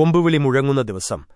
കൊമ്പുവിളി മുഴങ്ങുന്ന ദിവസം